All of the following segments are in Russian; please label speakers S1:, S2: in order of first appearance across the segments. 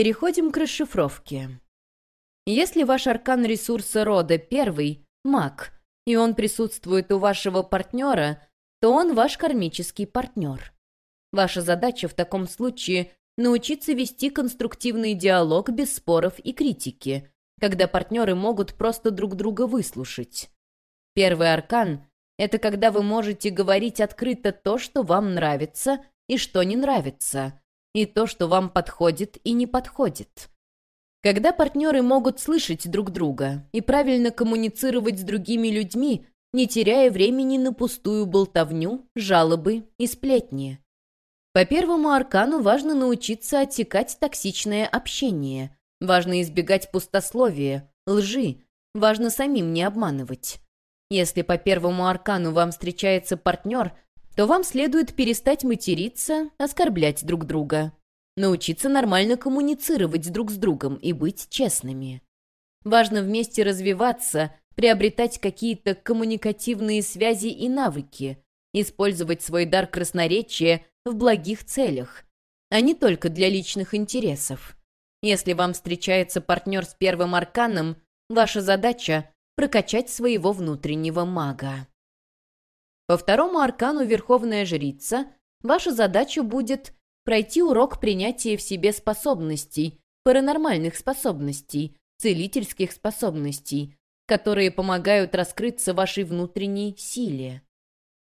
S1: Переходим к расшифровке. Если ваш аркан ресурса рода первый — маг, и он присутствует у вашего партнера, то он ваш кармический партнер. Ваша задача в таком случае — научиться вести конструктивный диалог без споров и критики, когда партнеры могут просто друг друга выслушать. Первый аркан — это когда вы можете говорить открыто то, что вам нравится и что не нравится, и то, что вам подходит и не подходит. Когда партнеры могут слышать друг друга и правильно коммуницировать с другими людьми, не теряя времени на пустую болтовню, жалобы и сплетни. По первому аркану важно научиться отсекать токсичное общение, важно избегать пустословия, лжи, важно самим не обманывать. Если по первому аркану вам встречается партнер, то вам следует перестать материться, оскорблять друг друга научиться нормально коммуницировать друг с другом и быть честными. Важно вместе развиваться, приобретать какие-то коммуникативные связи и навыки, использовать свой дар красноречия в благих целях, а не только для личных интересов. Если вам встречается партнер с первым арканом, ваша задача – прокачать своего внутреннего мага. По второму аркану Верховная Жрица ваша задача будет пройти урок принятия в себе способностей, паранормальных способностей, целительских способностей, которые помогают раскрыться вашей внутренней силе.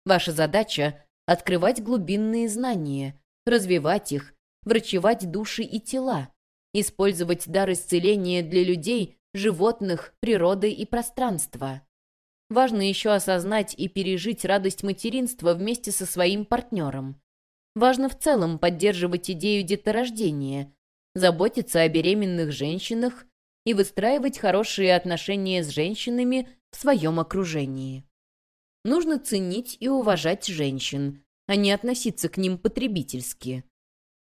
S1: Ваша задача — открывать глубинные знания, развивать их, врачевать души и тела, использовать дар исцеления для людей, животных, природы и пространства. Важно еще осознать и пережить радость материнства вместе со своим партнером. Важно в целом поддерживать идею деторождения, заботиться о беременных женщинах и выстраивать хорошие отношения с женщинами в своем окружении. Нужно ценить и уважать женщин, а не относиться к ним потребительски.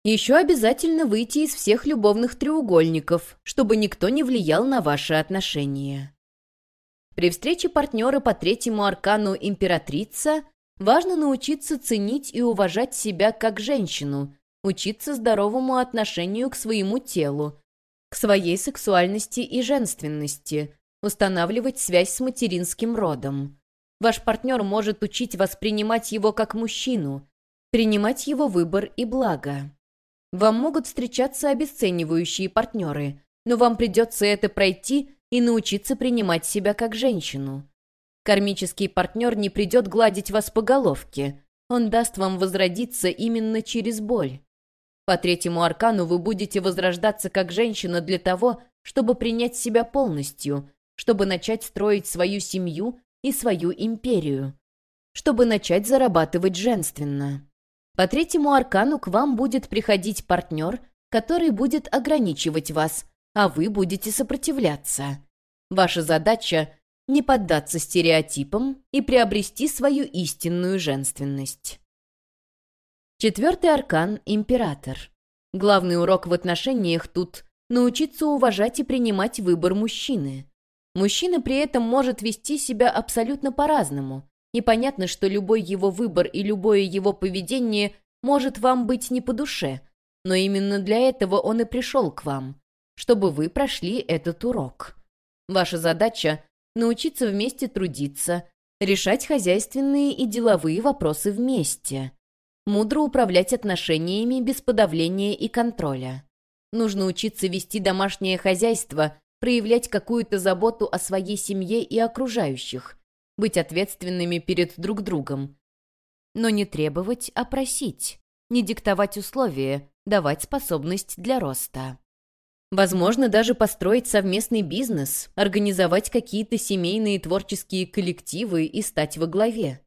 S1: Еще обязательно выйти из всех любовных треугольников, чтобы никто не влиял на ваши отношения. При встрече партнера по третьему аркану императрица Важно научиться ценить и уважать себя как женщину, учиться здоровому отношению к своему телу, к своей сексуальности и женственности, устанавливать связь с материнским родом. Ваш партнер может учить воспринимать его как мужчину, принимать его выбор и благо. Вам могут встречаться обесценивающие партнеры, но вам придется это пройти и научиться принимать себя как женщину. Кармический партнер не придет гладить вас по головке. Он даст вам возродиться именно через боль. По третьему аркану вы будете возрождаться как женщина для того, чтобы принять себя полностью, чтобы начать строить свою семью и свою империю, чтобы начать зарабатывать женственно. По третьему аркану к вам будет приходить партнер, который будет ограничивать вас, а вы будете сопротивляться. Ваша задача не поддаться стереотипам и приобрести свою истинную женственность. Четвертый аркан — император. Главный урок в отношениях тут — научиться уважать и принимать выбор мужчины. Мужчина при этом может вести себя абсолютно по-разному, и понятно, что любой его выбор и любое его поведение может вам быть не по душе, но именно для этого он и пришел к вам, чтобы вы прошли этот урок. Ваша задача научиться вместе трудиться, решать хозяйственные и деловые вопросы вместе, мудро управлять отношениями без подавления и контроля. Нужно учиться вести домашнее хозяйство, проявлять какую-то заботу о своей семье и окружающих, быть ответственными перед друг другом. Но не требовать, а просить, не диктовать условия, давать способность для роста. Возможно, даже построить совместный бизнес, организовать какие-то семейные творческие коллективы и стать во главе.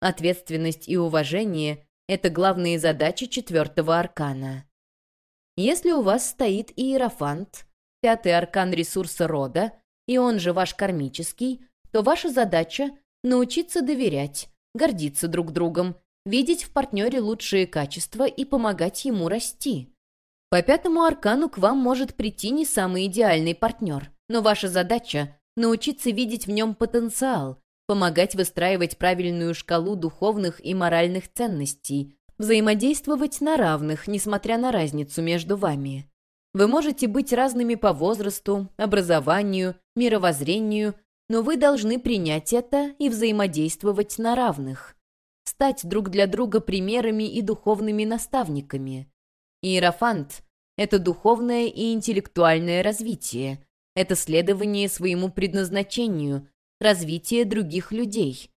S1: Ответственность и уважение – это главные задачи четвертого аркана. Если у вас стоит иерофант, пятый аркан ресурса рода, и он же ваш кармический, то ваша задача – научиться доверять, гордиться друг другом, видеть в партнере лучшие качества и помогать ему расти. По пятому аркану к вам может прийти не самый идеальный партнер, но ваша задача — научиться видеть в нем потенциал, помогать выстраивать правильную шкалу духовных и моральных ценностей, взаимодействовать на равных, несмотря на разницу между вами. Вы можете быть разными по возрасту, образованию, мировоззрению, но вы должны принять это и взаимодействовать на равных. Стать друг для друга примерами и духовными наставниками. Иерофант — это духовное и интеллектуальное развитие. Это следование своему предназначению, развитие других людей.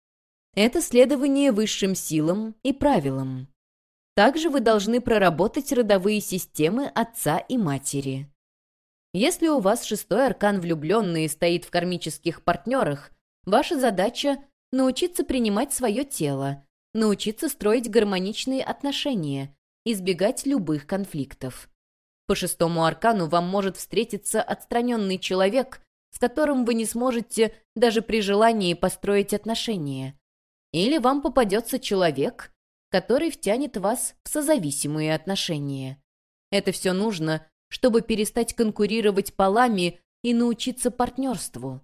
S1: Это следование высшим силам и правилам. Также вы должны проработать родовые системы отца и матери. Если у вас шестой аркан влюбленный стоит в кармических партнерах, ваша задача — научиться принимать свое тело, научиться строить гармоничные отношения, избегать любых конфликтов. По шестому аркану вам может встретиться отстраненный человек, с которым вы не сможете даже при желании построить отношения. Или вам попадется человек, который втянет вас в созависимые отношения. Это все нужно, чтобы перестать конкурировать полами и научиться партнерству.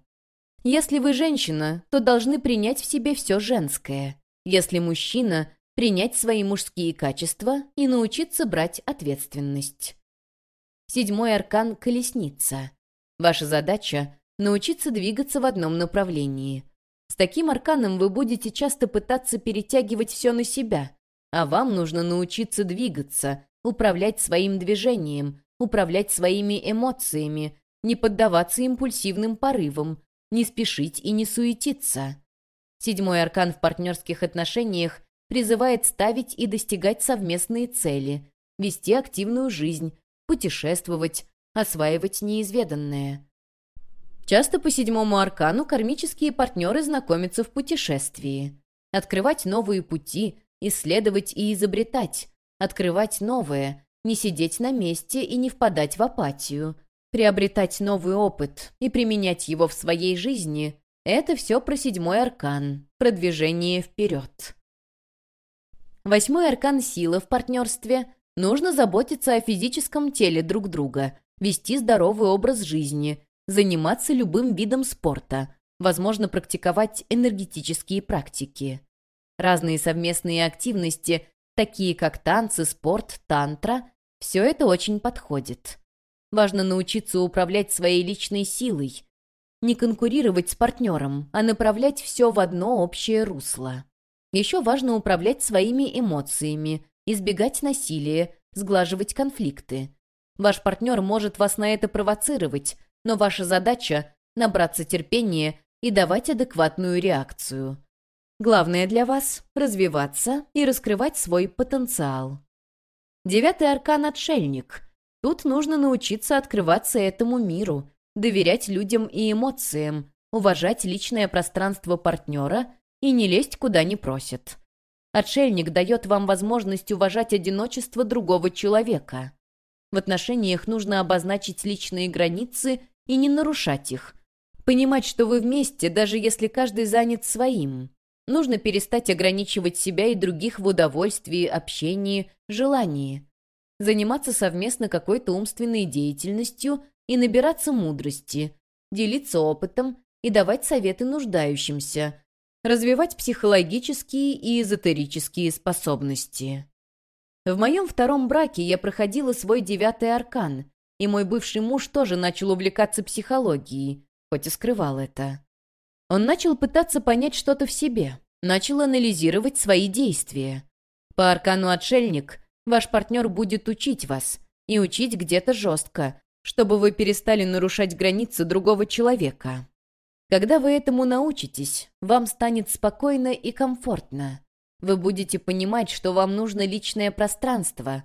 S1: Если вы женщина, то должны принять в себе все женское. Если мужчина, принять свои мужские качества и научиться брать ответственность. Седьмой аркан — колесница. Ваша задача — научиться двигаться в одном направлении. С таким арканом вы будете часто пытаться перетягивать все на себя, а вам нужно научиться двигаться, управлять своим движением, управлять своими эмоциями, не поддаваться импульсивным порывам, не спешить и не суетиться. Седьмой аркан в партнерских отношениях призывает ставить и достигать совместные цели, вести активную жизнь, путешествовать, осваивать неизведанное. Часто по седьмому аркану кармические партнеры знакомятся в путешествии. Открывать новые пути, исследовать и изобретать, открывать новое, не сидеть на месте и не впадать в апатию, приобретать новый опыт и применять его в своей жизни — это все про седьмой аркан, продвижение вперед. Восьмой аркан силы в партнерстве. Нужно заботиться о физическом теле друг друга, вести здоровый образ жизни, заниматься любым видом спорта, возможно, практиковать энергетические практики. Разные совместные активности, такие как танцы, спорт, тантра, все это очень подходит. Важно научиться управлять своей личной силой, не конкурировать с партнером, а направлять все в одно общее русло. Еще важно управлять своими эмоциями, избегать насилия, сглаживать конфликты. Ваш партнер может вас на это провоцировать, но ваша задача — набраться терпения и давать адекватную реакцию. Главное для вас — развиваться и раскрывать свой потенциал. Девятый аркан — отшельник. Тут нужно научиться открываться этому миру, доверять людям и эмоциям, уважать личное пространство партнера и не лезть куда не просит. Отшельник дает вам возможность уважать одиночество другого человека. В отношениях нужно обозначить личные границы и не нарушать их. Понимать, что вы вместе, даже если каждый занят своим. Нужно перестать ограничивать себя и других в удовольствии, общении, желании. Заниматься совместно какой-то умственной деятельностью и набираться мудрости, делиться опытом и давать советы нуждающимся, развивать психологические и эзотерические способности. В моем втором браке я проходила свой девятый аркан, и мой бывший муж тоже начал увлекаться психологией, хоть и скрывал это. Он начал пытаться понять что-то в себе, начал анализировать свои действия. По аркану «Отшельник» ваш партнер будет учить вас, и учить где-то жестко, чтобы вы перестали нарушать границы другого человека. Когда вы этому научитесь, вам станет спокойно и комфортно. Вы будете понимать, что вам нужно личное пространство,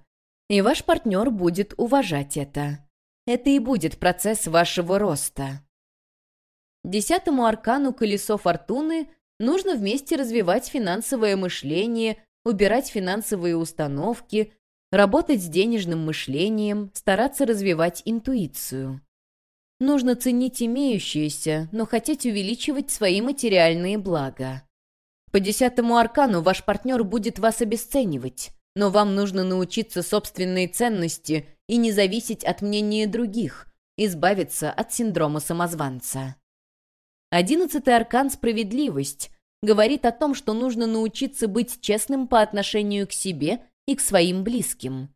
S1: и ваш партнер будет уважать это. Это и будет процесс вашего роста. Десятому аркану «Колесо фортуны» нужно вместе развивать финансовое мышление, убирать финансовые установки, работать с денежным мышлением, стараться развивать интуицию. Нужно ценить имеющееся, но хотеть увеличивать свои материальные блага. По десятому аркану ваш партнер будет вас обесценивать, но вам нужно научиться собственной ценности и не зависеть от мнения других, избавиться от синдрома самозванца. Одиннадцатый аркан «Справедливость» говорит о том, что нужно научиться быть честным по отношению к себе и к своим близким.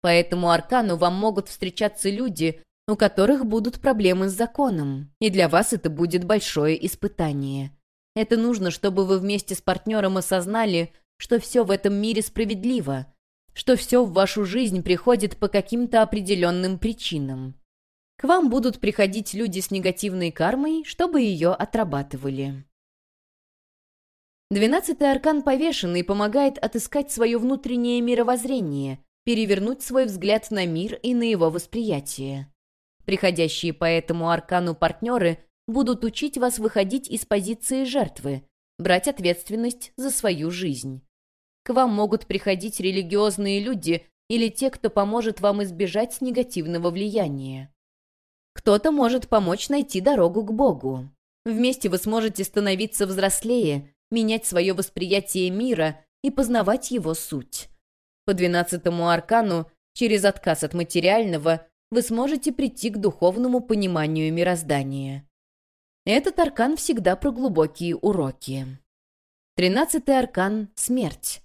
S1: По этому аркану вам могут встречаться люди, у которых будут проблемы с законом, и для вас это будет большое испытание. Это нужно, чтобы вы вместе с партнером осознали, что все в этом мире справедливо, что все в вашу жизнь приходит по каким-то определенным причинам. К вам будут приходить люди с негативной кармой, чтобы ее отрабатывали. Двенадцатый аркан повешенный помогает отыскать свое внутреннее мировоззрение, перевернуть свой взгляд на мир и на его восприятие. Приходящие по этому аркану партнеры будут учить вас выходить из позиции жертвы, брать ответственность за свою жизнь. К вам могут приходить религиозные люди или те, кто поможет вам избежать негативного влияния. Кто-то может помочь найти дорогу к Богу. Вместе вы сможете становиться взрослее, менять свое восприятие мира и познавать его суть. По двенадцатому аркану, через отказ от материального, вы сможете прийти к духовному пониманию мироздания. Этот аркан всегда про глубокие уроки. Тринадцатый аркан — смерть.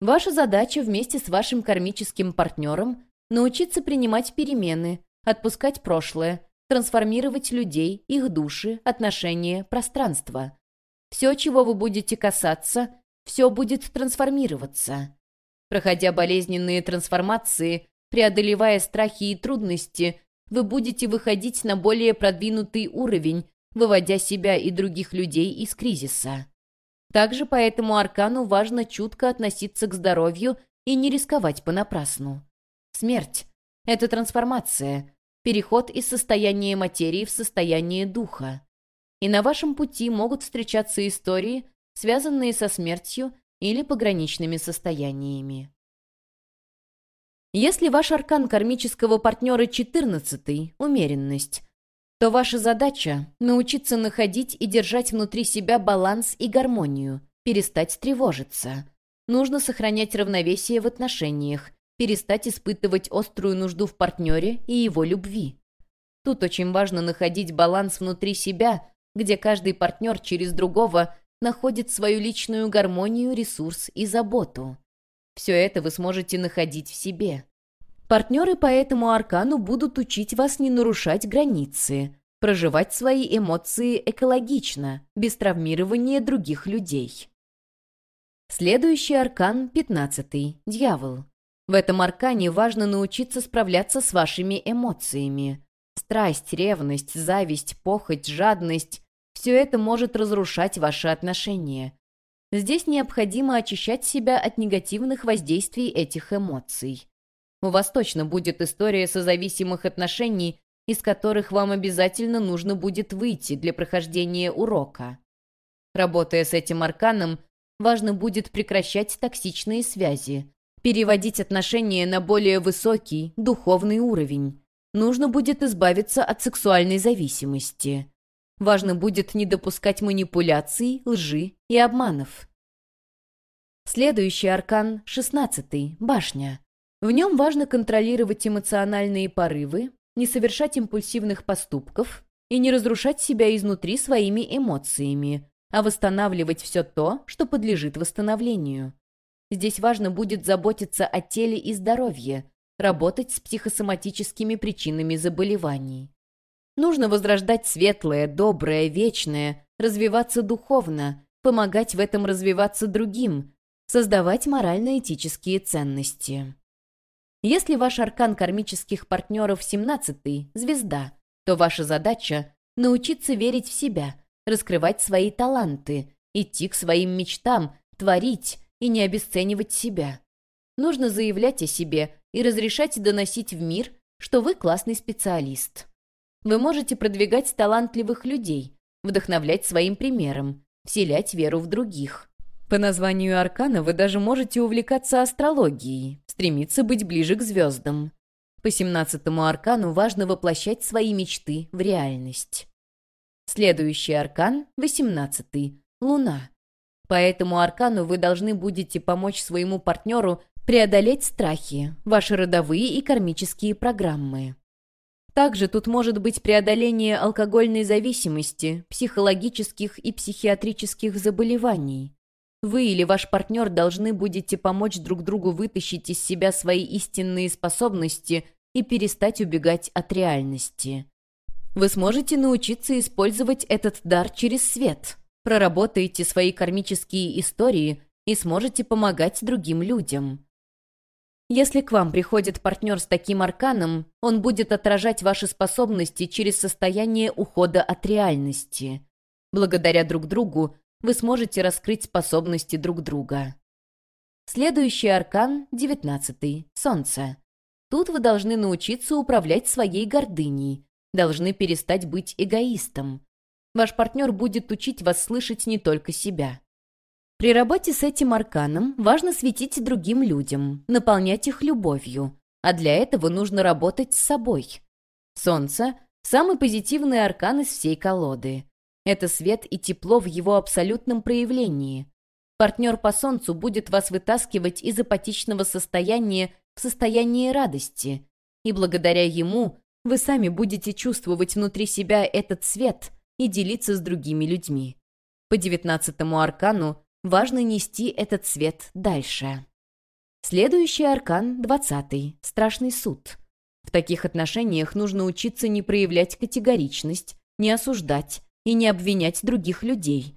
S1: Ваша задача вместе с вашим кармическим партнером научиться принимать перемены, отпускать прошлое, трансформировать людей, их души, отношения, пространство. Все, чего вы будете касаться, все будет трансформироваться. Проходя болезненные трансформации, преодолевая страхи и трудности, вы будете выходить на более продвинутый уровень, выводя себя и других людей из кризиса. Также по этому аркану важно чутко относиться к здоровью и не рисковать понапрасну. Смерть — это трансформация, переход из состояния материи в состояние духа. И на вашем пути могут встречаться истории, связанные со смертью или пограничными состояниями. Если ваш аркан кармического партнера 14 умеренность, то ваша задача — научиться находить и держать внутри себя баланс и гармонию, перестать тревожиться. Нужно сохранять равновесие в отношениях, перестать испытывать острую нужду в партнере и его любви. Тут очень важно находить баланс внутри себя, где каждый партнер через другого находит свою личную гармонию, ресурс и заботу. Все это вы сможете находить в себе. Партнеры по этому аркану будут учить вас не нарушать границы, проживать свои эмоции экологично, без травмирования других людей. Следующий аркан — пятнадцатый, дьявол. В этом аркане важно научиться справляться с вашими эмоциями. Страсть, ревность, зависть, похоть, жадность — все это может разрушать ваши отношения. Здесь необходимо очищать себя от негативных воздействий этих эмоций. У вас точно будет история созависимых отношений, из которых вам обязательно нужно будет выйти для прохождения урока. Работая с этим арканом, важно будет прекращать токсичные связи, переводить отношения на более высокий, духовный уровень. Нужно будет избавиться от сексуальной зависимости. Важно будет не допускать манипуляций, лжи и обманов. Следующий аркан — шестнадцатый, башня. В нем важно контролировать эмоциональные порывы, не совершать импульсивных поступков и не разрушать себя изнутри своими эмоциями, а восстанавливать все то, что подлежит восстановлению. Здесь важно будет заботиться о теле и здоровье, работать с психосоматическими причинами заболеваний. Нужно возрождать светлое, доброе, вечное, развиваться духовно, помогать в этом развиваться другим, создавать морально-этические ценности. Если ваш аркан кармических партнеров 17 звезда, то ваша задача — научиться верить в себя, раскрывать свои таланты, идти к своим мечтам, творить и не обесценивать себя. Нужно заявлять о себе и разрешать доносить в мир, что вы классный специалист. Вы можете продвигать талантливых людей, вдохновлять своим примером, вселять веру в других. По названию аркана вы даже можете увлекаться астрологией, стремиться быть ближе к звездам. По семнадцатому аркану важно воплощать свои мечты в реальность. Следующий аркан — восемнадцатый — Луна. По этому аркану вы должны будете помочь своему партнеру преодолеть страхи, ваши родовые и кармические программы. Также тут может быть преодоление алкогольной зависимости, психологических и психиатрических заболеваний. вы или ваш партнер должны будете помочь друг другу вытащить из себя свои истинные способности и перестать убегать от реальности. Вы сможете научиться использовать этот дар через свет, проработаете свои кармические истории и сможете помогать другим людям. Если к вам приходит партнер с таким арканом, он будет отражать ваши способности через состояние ухода от реальности. Благодаря друг другу вы сможете раскрыть способности друг друга. Следующий аркан — девятнадцатый, Солнце. Тут вы должны научиться управлять своей гордыней, должны перестать быть эгоистом. Ваш партнер будет учить вас слышать не только себя. При работе с этим арканом важно светить другим людям, наполнять их любовью, а для этого нужно работать с собой. Солнце — самый позитивный аркан из всей колоды. Это свет и тепло в его абсолютном проявлении. Партнер по солнцу будет вас вытаскивать из апатичного состояния в состояние радости, и благодаря ему вы сами будете чувствовать внутри себя этот свет и делиться с другими людьми. По девятнадцатому аркану важно нести этот свет дальше. Следующий аркан — двадцатый, страшный суд. В таких отношениях нужно учиться не проявлять категоричность, не осуждать, и не обвинять других людей.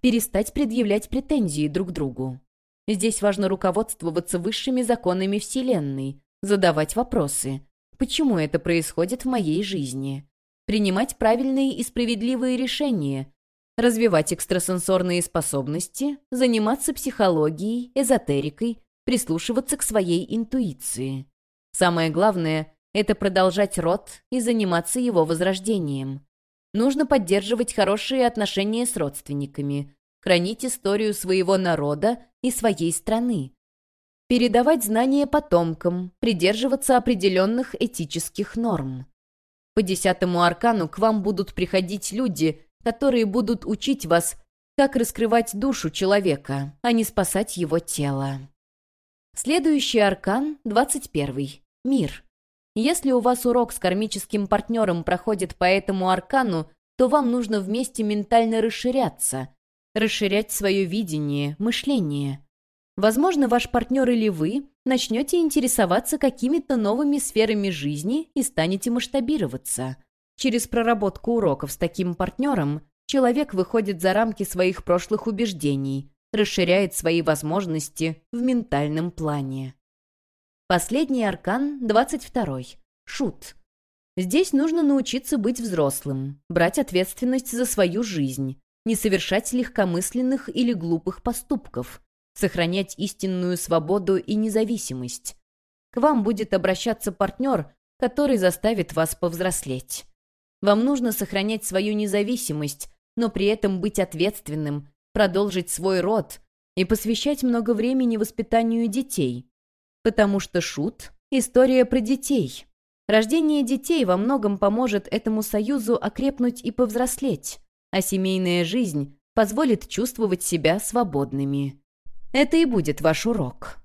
S1: Перестать предъявлять претензии друг другу. Здесь важно руководствоваться высшими законами Вселенной, задавать вопросы. Почему это происходит в моей жизни? Принимать правильные и справедливые решения, развивать экстрасенсорные способности, заниматься психологией, эзотерикой, прислушиваться к своей интуиции. Самое главное — это продолжать род и заниматься его возрождением. Нужно поддерживать хорошие отношения с родственниками, хранить историю своего народа и своей страны, передавать знания потомкам, придерживаться определенных этических норм. По десятому аркану к вам будут приходить люди, которые будут учить вас, как раскрывать душу человека, а не спасать его тело. Следующий аркан — 21. Мир. Если у вас урок с кармическим партнером проходит по этому аркану, то вам нужно вместе ментально расширяться, расширять свое видение, мышление. Возможно, ваш партнер или вы начнете интересоваться какими-то новыми сферами жизни и станете масштабироваться. Через проработку уроков с таким партнером человек выходит за рамки своих прошлых убеждений, расширяет свои возможности в ментальном плане. Последний аркан, 22-й. Шут. Здесь нужно научиться быть взрослым, брать ответственность за свою жизнь, не совершать легкомысленных или глупых поступков, сохранять истинную свободу и независимость. К вам будет обращаться партнер, который заставит вас повзрослеть. Вам нужно сохранять свою независимость, но при этом быть ответственным, продолжить свой род и посвящать много времени воспитанию детей, потому что шут — история про детей. Рождение детей во многом поможет этому союзу окрепнуть и повзрослеть, а семейная жизнь позволит чувствовать себя свободными. Это и будет ваш урок.